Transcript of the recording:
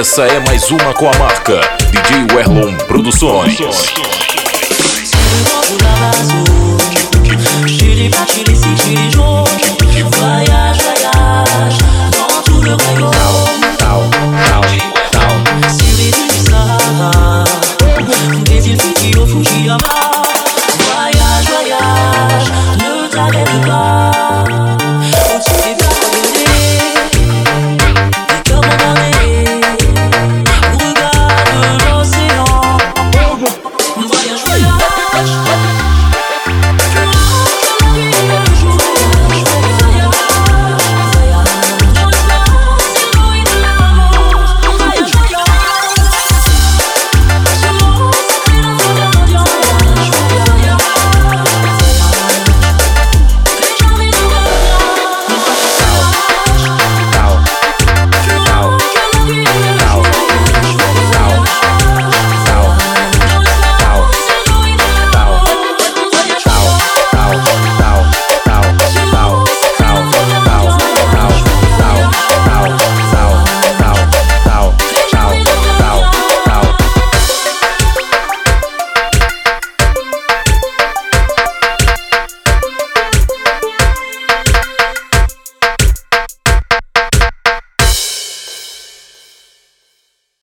Essa é mais uma com a marca DJ Werlon Produções. Voyage, voyage, ne t'arrête pas touch.